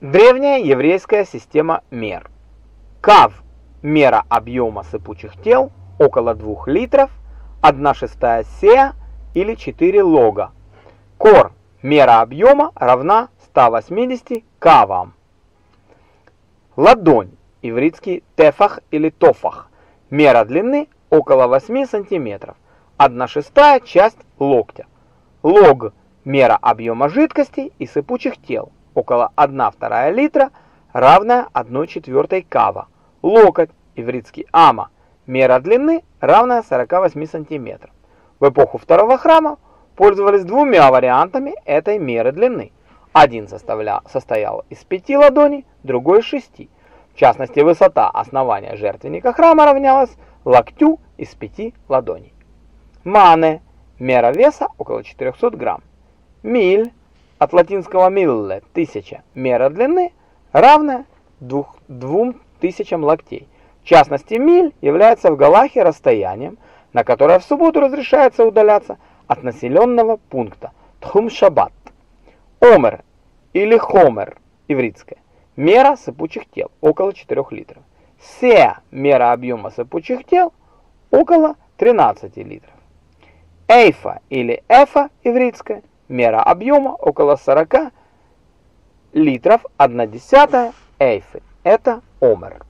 Древняя еврейская система мер. Кав – мера объема сыпучих тел около 2 литров, 1 шестая сея или 4 лога. Кор – мера объема равна 180 кавам. Ладонь, ивритский тефах или тофах, мера длины около 8 сантиметров, 1 шестая часть локтя. Лог – мера объема жидкости и сыпучих тел около 1-2 литра, равная 1 четвертой кава. Локоть, ивритский ама, мера длины, равная 48 сантиметров. В эпоху второго храма пользовались двумя вариантами этой меры длины. Один составлял, состоял из пяти ладоней, другой из шести. В частности, высота основания жертвенника храма равнялась локтю из пяти ладоней. Мане – мера веса около 400 грамм. Миль от латинского «mille» – тысяча, мера длины, равная двух, двум тысячам локтей. В частности, миль является в Галахе расстоянием, на которое в субботу разрешается удаляться от населенного пункта Тхум-Шаббат. Омер или Хомер, ивритская, мера сыпучих тел, около 4 литров. Сеа, мера объема сыпучих тел, около 13 литров. Эйфа или Эфа, ивритская, Мера объема около 40 литров, 1 десятая эйфы. Это омер.